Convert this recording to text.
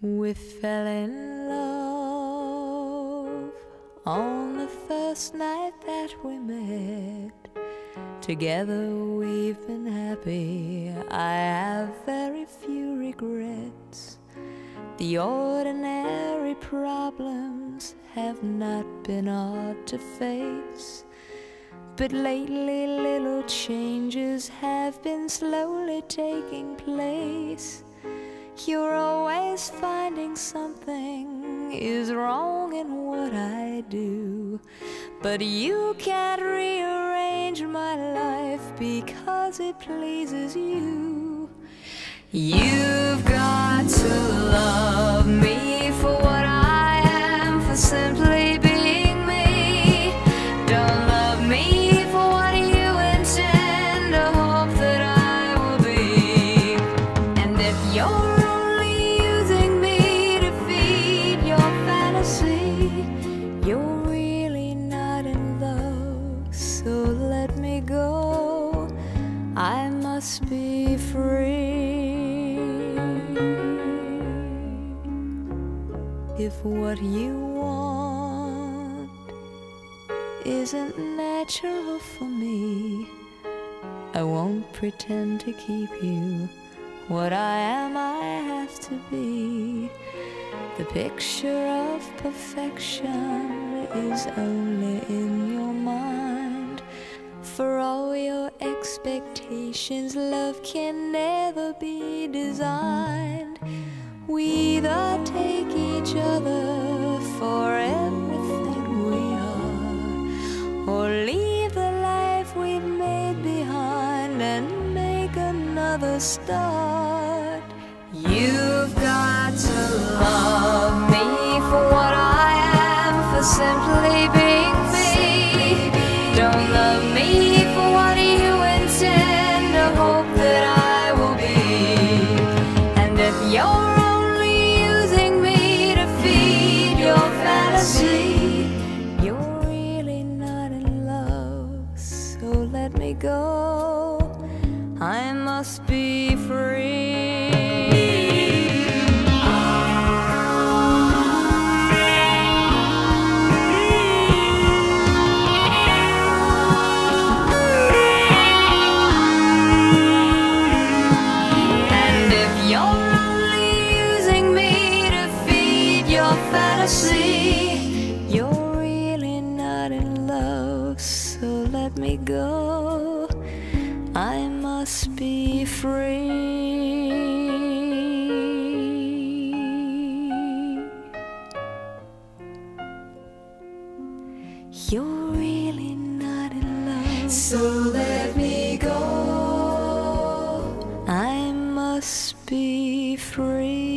We fell in love on the first night that we met. Together we've been happy. I have very few regrets. The ordinary problems have not been hard to face. But lately, little changes have been slowly taking place. You're always finding something is wrong in what I do. But you can't rearrange my life because it pleases you. You've got to love me If what you want isn't natural for me, I won't pretend to keep you. What I am, I have to be. The picture of perfection is only in your mind. For all your expectations, love can never be designed. We either take each other for everything we are, or leave the life we've made behind and make another start. I must be free. And if you're only using me to feed your fantasy, you're really not in love. So let me go. I must be free. You're really not in love. So let me go. I must be free.